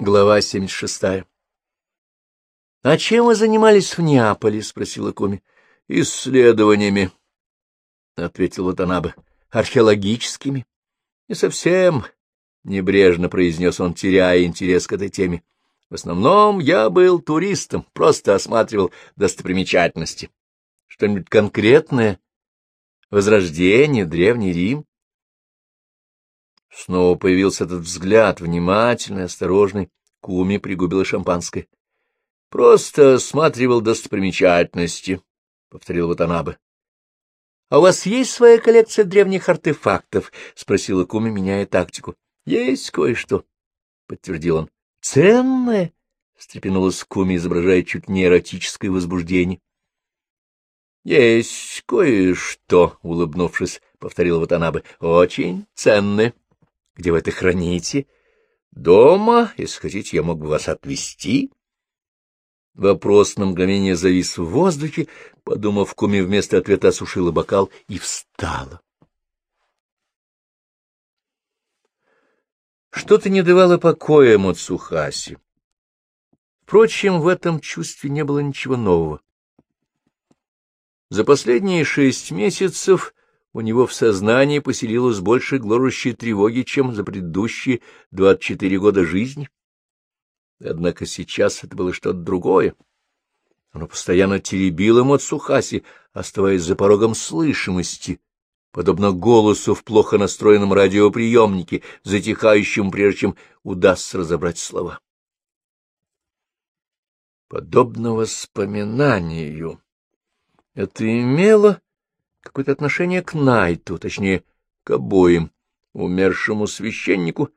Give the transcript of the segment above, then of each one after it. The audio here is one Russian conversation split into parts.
Глава 76. — А чем вы занимались в Неаполе? — спросила Коми. — Исследованиями, — ответил Ватанабе. — Археологическими? — Не совсем, — небрежно произнес он, теряя интерес к этой теме. — В основном я был туристом, просто осматривал достопримечательности. — Что-нибудь конкретное? Возрождение, Древний Рим? Снова появился этот взгляд, внимательный, осторожный. Куми пригубила шампанское. — Просто осматривал достопримечательности, — повторил Ватанабе. — А у вас есть своя коллекция древних артефактов? — спросила Куми, меняя тактику. — Есть кое-что, — подтвердил он. — Ценное? — встрепенулась Куми, изображая чуть не эротическое возбуждение. — Есть кое-что, — улыбнувшись, повторил Ватанабе. — Очень ценное. — где вы это храните? Дома, если хотите, я мог бы вас отвезти. Вопрос на мгновение завис в воздухе, подумав, Куми вместо ответа осушила бокал и встала. Что-то не давало покоя Мацухаси. Впрочем, в этом чувстве не было ничего нового. За последние шесть месяцев у него в сознании поселилось больше гложущей тревоги, чем за предыдущие двадцать четыре года жизни. Однако сейчас это было что-то другое. Оно постоянно теребило Мацухаси, оставаясь за порогом слышимости, подобно голосу в плохо настроенном радиоприемнике, затихающему, прежде чем удастся разобрать слова. Подобно воспоминанию. Это имело какое-то отношение к Найту, точнее, к обоим, умершему священнику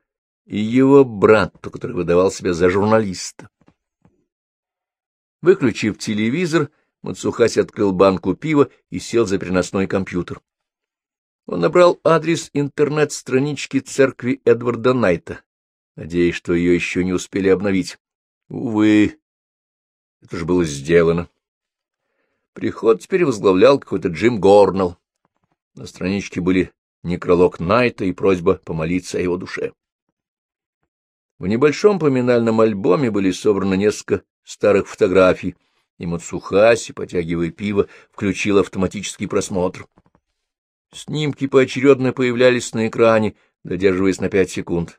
и его брату, который выдавал себя за журналиста. Выключив телевизор, Мацухаси открыл банку пива и сел за переносной компьютер. Он набрал адрес интернет-странички церкви Эдварда Найта, надеясь, что ее еще не успели обновить. Увы, это же было сделано. Приход теперь возглавлял какой-то Джим Горнелл. На страничке были некролог Найта и просьба помолиться о его душе. В небольшом поминальном альбоме были собраны несколько старых фотографий, и Мацухаси, потягивая пиво, включил автоматический просмотр. Снимки поочередно появлялись на экране, додерживаясь на пять секунд.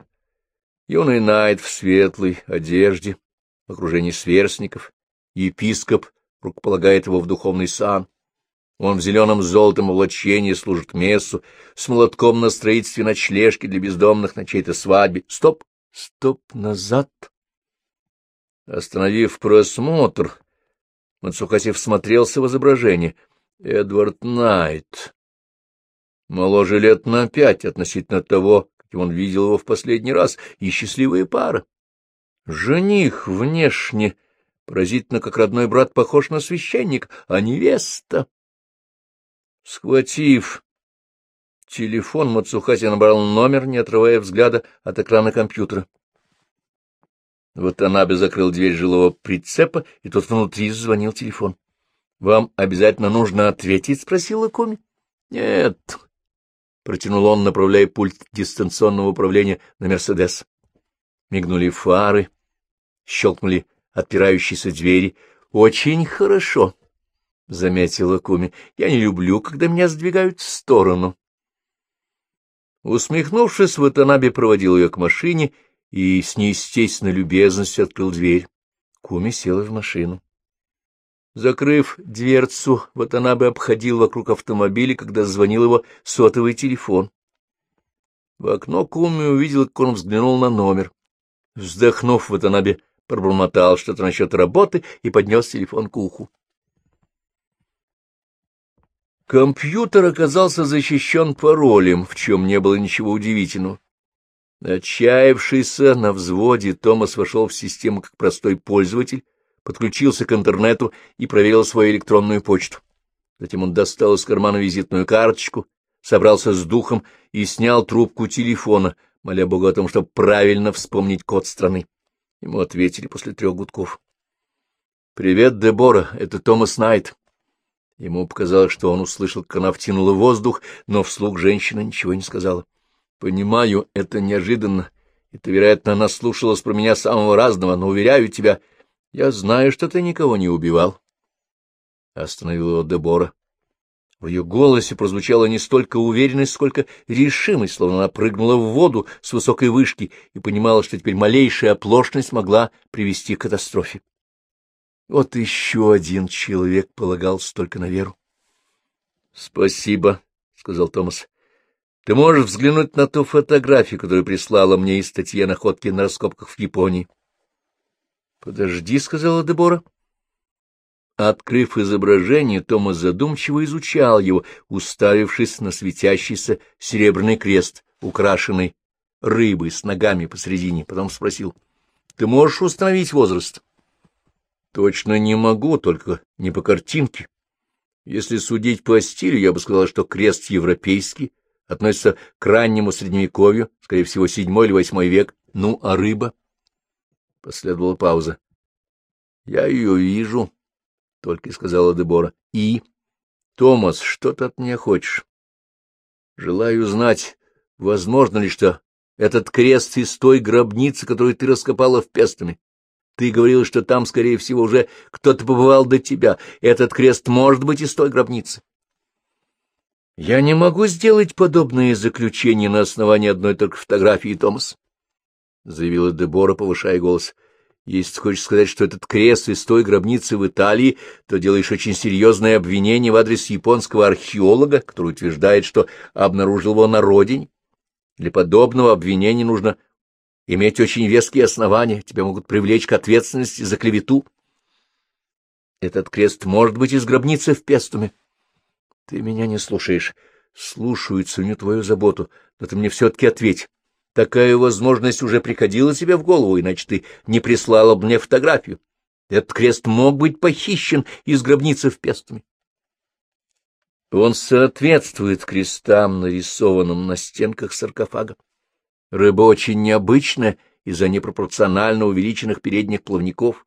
Юный Найт в светлой одежде, в окружении сверстников, епископ рукополагает его в духовный сан. Он в зеленом золотом облачении служит мессу, с молотком на строительстве ночлежки для бездомных на чьей-то свадьбе. Стоп, стоп, назад. Остановив просмотр, Мацухаси всмотрелся в изображение. Эдвард Найт. Моложе лет на пять относительно того, как он видел его в последний раз, и счастливая пара. Жених внешне Поразительно, как родной брат похож на священник, а невеста... Схватив телефон, Мацухаси набрал номер, не отрывая взгляда от экрана компьютера. Вот Анабе закрыл дверь жилого прицепа, и тут внутри звонил телефон. — Вам обязательно нужно ответить? — спросила Коми. — Нет, — протянул он, направляя пульт дистанционного управления на «Мерседес». Мигнули фары, щелкнули отпирающейся двери. — Очень хорошо, — заметила Куми. — Я не люблю, когда меня сдвигают в сторону. Усмехнувшись, Ватанаби проводил ее к машине и с неестественной любезностью открыл дверь. Куми села в машину. Закрыв дверцу, Ватанабе обходил вокруг автомобиля, когда звонил его сотовый телефон. В окно Куми увидел, как он взглянул на номер. Вздохнув, Ватанабе пробормотал что-то насчет работы и поднес телефон к уху. Компьютер оказался защищен паролем, в чем не было ничего удивительного. Отчаявшийся на взводе, Томас вошел в систему как простой пользователь, подключился к интернету и проверил свою электронную почту. Затем он достал из кармана визитную карточку, собрался с духом и снял трубку телефона, моля Бога о том, чтобы правильно вспомнить код страны. Ему ответили после трех гудков. — Привет, Дебора, это Томас Найт. Ему показалось, что он услышал, как она втянула воздух, но вслух женщина ничего не сказала. — Понимаю, это неожиданно, и ты, вероятно, наслушалась про меня самого разного, но, уверяю тебя, я знаю, что ты никого не убивал. Остановил его Дебора. В ее голосе прозвучала не столько уверенность, сколько решимость, словно она прыгнула в воду с высокой вышки и понимала, что теперь малейшая оплошность могла привести к катастрофе. Вот еще один человек полагался только на веру. — Спасибо, — сказал Томас. — Ты можешь взглянуть на ту фотографию, которую прислала мне из статьи о находке на раскопках в Японии. — Подожди, — сказала Дебора. Открыв изображение, Томас задумчиво изучал его, уставившись на светящийся серебряный крест, украшенный рыбой с ногами посредине. Потом спросил, — Ты можешь установить возраст? — Точно не могу, только не по картинке. Если судить по стилю, я бы сказал, что крест европейский, относится к раннему средневековью, скорее всего, седьмой или восьмой век. Ну, а рыба? Последовала пауза. — Я ее вижу, — только и сказала Дебора. — И? — Томас, что ты от меня хочешь? — Желаю знать, возможно ли, что этот крест из той гробницы, которую ты раскопала в Пестами. Ты говорил, что там, скорее всего, уже кто-то побывал до тебя. Этот крест может быть из той гробницы. — Я не могу сделать подобное заключение на основании одной только фотографии, Томас, — заявила Дебора, повышая голос. — Если ты хочешь сказать, что этот крест из той гробницы в Италии, то делаешь очень серьезное обвинение в адрес японского археолога, который утверждает, что обнаружил его на родине. Для подобного обвинения нужно иметь очень веские основания, тебя могут привлечь к ответственности за клевету. Этот крест может быть из гробницы в Пестуме. Ты меня не слушаешь. Слушаю, ценю твою заботу, но ты мне все-таки ответь. Такая возможность уже приходила тебе в голову, иначе ты не прислала бы мне фотографию. Этот крест мог быть похищен из гробницы в Пестуме. Он соответствует крестам, нарисованным на стенках саркофага. Рыба очень необычная из-за непропорционально увеличенных передних плавников.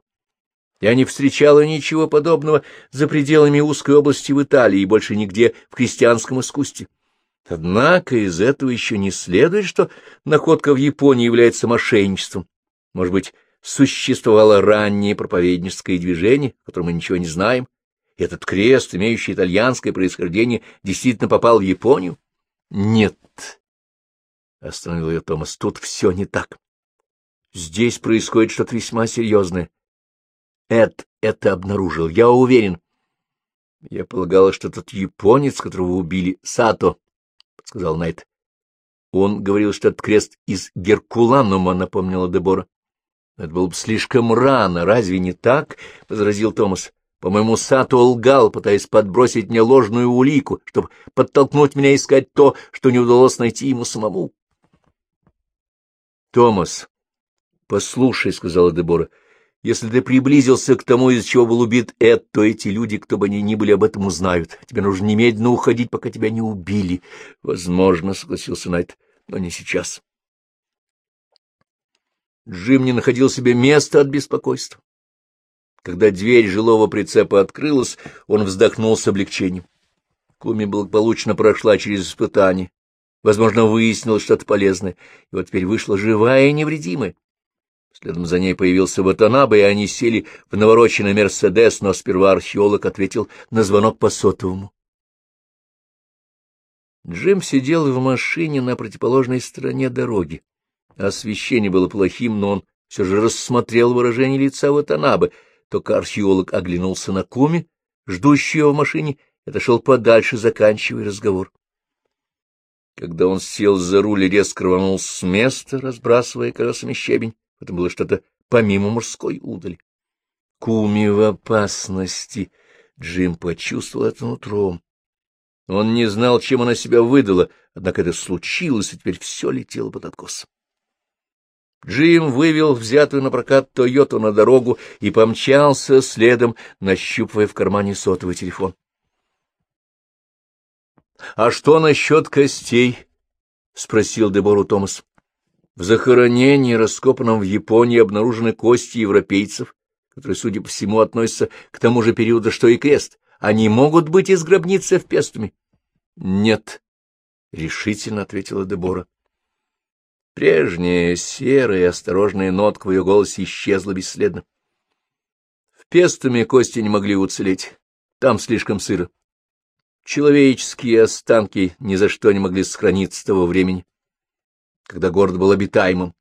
Я не встречала ничего подобного за пределами узкой области в Италии и больше нигде в христианском искусстве. Однако из этого еще не следует, что находка в Японии является мошенничеством. Может быть, существовало раннее проповедническое движение, о котором мы ничего не знаем, и этот крест, имеющий итальянское происхождение, действительно попал в Японию? Нет, — остановил ее Томас. — Тут все не так. Здесь происходит что-то весьма серьезное. Эд это обнаружил, я уверен. — Я полагала, что тот японец, которого убили, Сато, — сказал Найт. — Он говорил, что этот крест из Геркуланума, — напомнила Дебора. — Это было бы слишком рано, разве не так? — возразил Томас. — По-моему, Сато лгал, пытаясь подбросить мне ложную улику, чтобы подтолкнуть меня искать то, что не удалось найти ему самому. Томас, послушай, — сказала Дебора, — если ты приблизился к тому, из чего был убит Эд, то эти люди, кто бы они ни были, об этом узнают. Тебе нужно немедленно уходить, пока тебя не убили. — Возможно, — согласился Найт, — но не сейчас. Джим не находил себе места от беспокойства. Когда дверь жилого прицепа открылась, он вздохнул с облегчением. Куми благополучно прошла через испытание, Возможно, выяснилось что-то полезное, и вот теперь вышла живая и невредимая. Следом за ней появился Ватанаба, и они сели в навороченный «Мерседес», но сперва археолог ответил на звонок по сотовому. Джим сидел в машине на противоположной стороне дороги. Освещение было плохим, но он все же рассмотрел выражение лица Ватанабы. Только археолог оглянулся на Куми, ждущего в машине, и отошел подальше, заканчивая разговор. Когда он сел за руль и резко рванул с места, разбрасывая колесами щебень, это было что-то помимо мужской удали. Куми в опасности. Джим почувствовал это нутром. Он не знал, чем она себя выдала, однако это случилось, и теперь все летело под откос. Джим вывел взятую на прокат Тойоту на дорогу и помчался следом, нащупывая в кармане сотовый телефон. — А что насчет костей? — спросил Дебору Томас. В захоронении, раскопанном в Японии, обнаружены кости европейцев, которые, судя по всему, относятся к тому же периоду, что и крест. Они могут быть из гробницы в Пестуме? — Нет, — решительно ответила Дебора. Прежняя серая и осторожная нотка в ее голосе исчезла бесследно. В пестами кости не могли уцелеть, там слишком сыро. Человеческие останки ни за что не могли сохраниться того времени, когда город был обитаемым.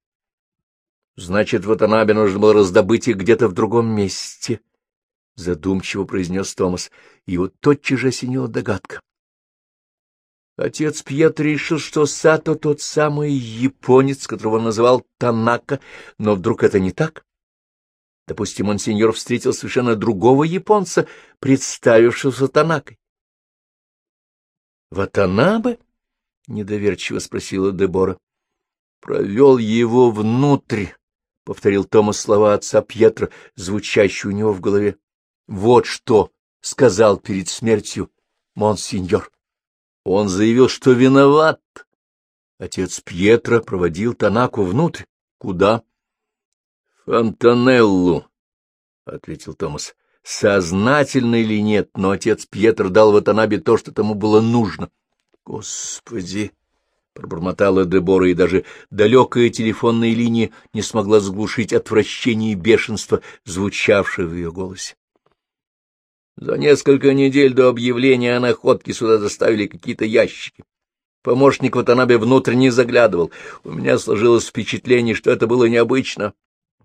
Значит, вот Анабе нужно было раздобыть их где-то в другом месте, — задумчиво произнес Томас, и его тотчас же осенила догадка. Отец Пьетро решил, что Сато тот самый японец, которого он называл Танака, но вдруг это не так? Допустим, он сеньор встретил совершенно другого японца, представившегося Танакой. — Ватанабе? — недоверчиво спросила Дебора. — Провел его внутрь, — повторил Томас слова отца Пьетро, звучащие у него в голове. — Вот что сказал перед смертью монсеньор. Он заявил, что виноват. Отец Пьетро проводил Танаку внутрь. Куда? — Фонтанеллу, — ответил Томас. Сознательно или нет, но отец Пьетро дал Ватанабе то, что тому было нужно. — Господи! — пробормотала Дебора, и даже далекая телефонная линия не смогла заглушить отвращение и бешенство, звучавшее в ее голосе. За несколько недель до объявления о находке сюда доставили какие-то ящики. Помощник Ватанабе внутрь не заглядывал. У меня сложилось впечатление, что это было необычно.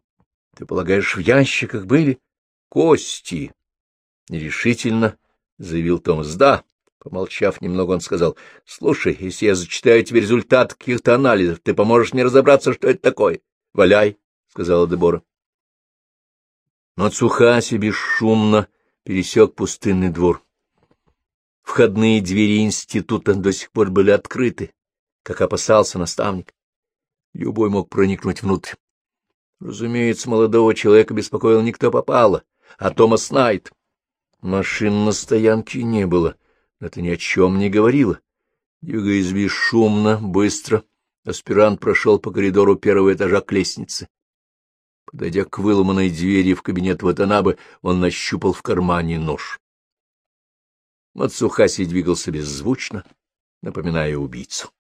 — Ты полагаешь, в ящиках были кости? — нерешительно заявил Томас. — Да. Помолчав немного, он сказал, — Слушай, если я зачитаю тебе результат каких-то анализов, ты поможешь мне разобраться, что это такое? — Валяй, — сказала Дебора. Но Цухаси бесшумно пересек пустынный двор. Входные двери института до сих пор были открыты, как опасался наставник. Любой мог проникнуть внутрь. Разумеется, молодого человека беспокоил никто попало, а Томас Найт. Машин на стоянке не было, это ни о чем не говорило. Двигаясь бесшумно, быстро, аспирант прошел по коридору первого этажа к лестнице. Подойдя к выломанной двери в кабинет Ватанабы, он нащупал в кармане нож. Мацухаси двигался беззвучно, напоминая убийцу.